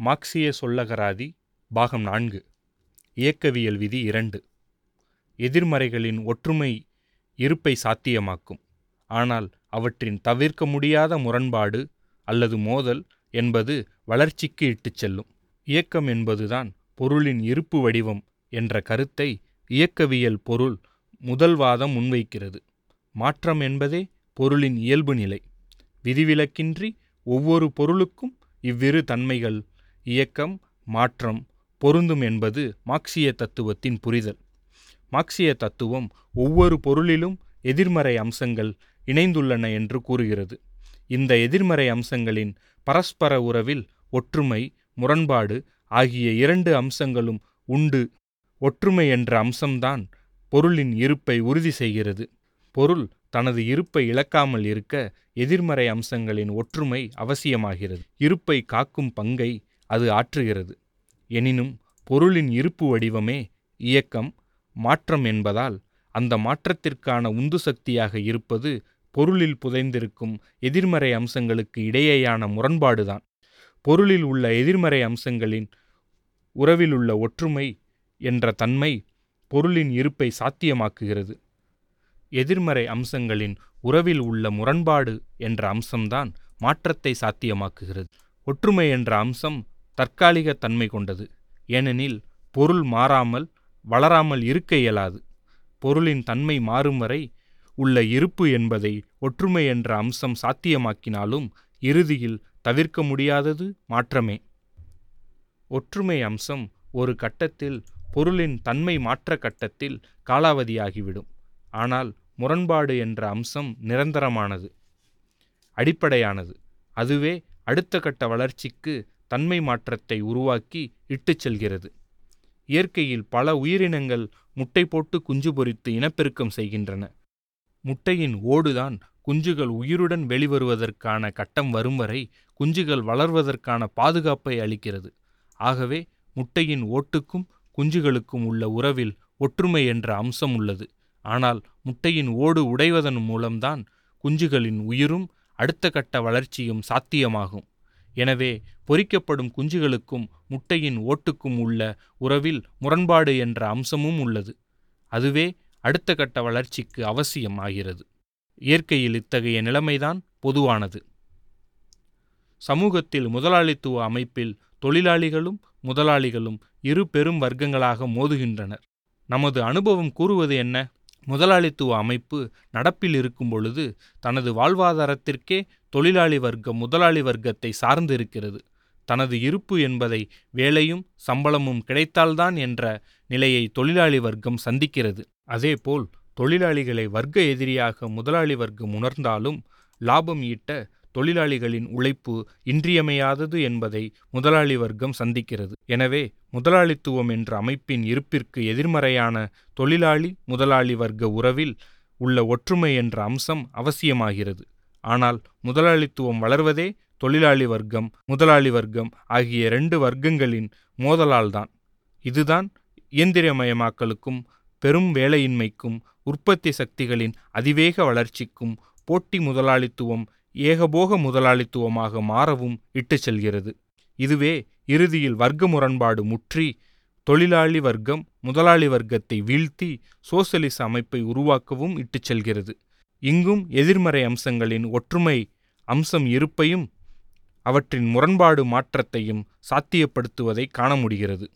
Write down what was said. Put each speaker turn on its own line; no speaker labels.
மார்க்சிய சொல்லகராதி பாகம் நான்கு இயக்கவியல் விதி இரண்டு. எதிர்மறைகளின் ஒற்றுமை இருப்பை சாத்தியமாக்கும். ஆனால் அவற்றின் தவிர்க்க முடியாத முரண்பாடு அல்லது மோதல் என்பது வளர்ச்சிக்கு இட்டுச் செல்லும். இயக்கம் என்பதுதான் பொருளின் இருப்பு வடிவம் என்ற கருத்தை இயக்கவியல் பொருள் முதல்வாதம் முன்வைக்கிறது. மாற்றம் என்பதே பொருளின் இயல்பு நிலை. விதிவிலக்கின்றி ஒவ்வொரு பொருளுக்கும் இவ்விரு தன்மைகள் இயக்கம் மாற்றம் பொருந்தும் என்பது மார்க்சிய தத்துவத்தின் புரிதல். மார்க்சிய தத்துவம் ஒவ்வொரு பொருளிலும் எதிர்மறை அம்சங்கள் இணைந்துள்ளன என்று கூறுகிறது. இந்த எதிர்மறை அம்சங்களின் பரஸ்பர உறவில் ஒற்றுமை முரண்பாடு ஆகிய இரண்டு அம்சங்களும் உண்டு. ஒற்றுமை என்ற அம்சம்தான் பொருளின் இருப்பை உறுதி செய்கிறது. பொருள் தனது இருப்பை இழக்காமல் இருக்க எதிர்மறை அம்சங்களின் ஒற்றுமை அவசியமாகிறது. இருப்பை காக்கும் பங்கை அது ஆற்றுகிறது. எனினும் பொருளின் இருப்பு வடிவமே இயக்கம் மாற்றம் என்பதால் அந்த மாற்றத்திற்கான உந்து சக்தியாக இருப்பது பொருளில் புதைந்திருக்கும் எதிர்மறை அம்சங்களுக்கு இடையேயான முரண்பாடுதான். பொருளில் உள்ள எதிர்மறை அம்சங்களின் உறவிலுள்ள ஒற்றுமை என்ற தன்மை பொருளின் இருப்பை சாத்தியமாக்குகிறது. எதிர்மறை அம்சங்களின் உறவில் உள்ள முரண்பாடு என்ற அம்சம்தான் மாற்றத்தை சாத்தியமாக்குகிறது. ஒற்றுமை என்ற அம்சம் தற்காலிக தன்மை கொண்டது. ஏனெனில் பொருள் மாறாமல் வளராமல் இருக்க இயலாது. பொருளின் தன்மை மாறும் வரை உள்ள இருப்பு என்பதை ஒற்றுமை என்ற அம்சம் சாத்தியமாக்கினாலும் இறுதியில் தவிர்க்க முடியாதது மாற்றமே. ஒற்றுமை அம்சம் ஒரு கட்டத்தில் பொருளின் தன்மை மாற்ற கட்டத்தில் காலாவதியாகிவிடும். ஆனால் முரண்பாடு என்ற அம்சம் நிரந்தரமானது அடிப்படையானது. அதுவே அடுத்த கட்ட வளர்ச்சிக்கு தன்மை மாற்றத்தை உருவாக்கி இட்டுச் செல்கிறது. இயற்கையில் பல உயிரினங்கள் முட்டை போட்டு குஞ்சு பொரித்து இனப்பெருக்கம் செய்கின்றன. முட்டையின் ஓடுதான் குஞ்சுகள் உயிருடன் வெளிவருவதற்கான கட்டம் வரும் வரை குஞ்சுகள் வளர்வதற்கான பாதுகாப்பை அளிக்கிறது. ஆகவே முட்டையின் ஓட்டுக்கும் குஞ்சுகளுக்கும் உள்ள உறவில் ஒற்றுமை என்ற அம்சம் உள்ளது. ஆனால் முட்டையின் ஓடு உடைவதன் மூலம்தான் குஞ்சுகளின் உயிரும் அடுத்த கட்ட வளர்ச்சியும் சாத்தியமாகும். எனவே பொறிக்கப்படும் குஞ்சுகளுக்கும் முட்டையின் ஓட்டுக்கும் உள்ள உறவில் முரண்பாடு என்ற அம்சமும் உள்ளது. அதுவே அடுத்த கட்ட வளர்ச்சிக்கு அவசியம் ஆகிறது இயற்கையில் இத்தகைய நிலைமைதான் பொதுவானது. சமூகத்தில் முதலாளித்துவ அமைப்பில் தொழிலாளிகளும் முதலாளிகளும் இரு பெரும் வர்க்கங்களாக மோதுகின்றனர். நமது அனுபவம் கூறுவது என்ன? முதலாளித்துவ அமைப்பு நடப்பில் இருக்கும் பொழுது தனது வாழ்வாதாரத்திற்கே தொழிலாளி வர்க்கம் முதலாளி வர்க்கத்தை சார்ந்து இருக்கிறது. தனது இருப்பு என்பதை வேலையும் சம்பளமும் கிடைத்தால்தான் என்ற நிலையை தொழிலாளி வர்க்கம் சந்திக்கிறது. அதேபோல் தொழிலாளிகளை வர்க்க எதிரியாக முதலாளி வர்க்கம் உணர்ந்தாலும் லாபம் ஈட்ட தொழிலாளிகளின் உழைப்பு இன்றியமையாதது என்பதை முதலாளி வர்க்கம் சந்திக்கிறது. எனவே முதலாளித்துவம் என்ற அமைப்பின் இருப்பிற்கு எதிர்மறையான தொழிலாளி முதலாளி வர்க்க உறவில் உள்ள ஒற்றுமை என்ற அம்சம் அவசியமாகிறது. ஆனால் முதலாளித்துவம் வளர்வதே தொழிலாளி வர்க்கம் முதலாளி வர்க்கம் ஆகிய இரண்டு வர்க்கங்களின் மோதலால்தான். இதுதான் இயந்திரமயமாக்கலுக்கும் பெரும் வேலையின்மைக்கும் உற்பத்தி சக்திகளின் அதிவேக வளர்ச்சிக்கும் போட்டி முதலாளித்துவம் ஏகபோக முதலாளித்துவமாக மாறவும் இட்டுச் செல்கிறது. இதுவே இறுதியில் வர்க்க முரண்பாடு முற்றி தொழிலாளி வர்க்கம் முதலாளி வர்க்கத்தை வீழ்த்தி சோசலிச அமைப்பை உருவாக்கவும் இட்டுச் செல்கிறது. இங்கும் எதிர்மறை அம்சங்களின் ஒற்றுமை அம்சம் இருப்பையும் அவற்றின் முரண்பாடு மாற்றத்தையும் சாத்தியப்படுத்துவதை காண முடிகிறது.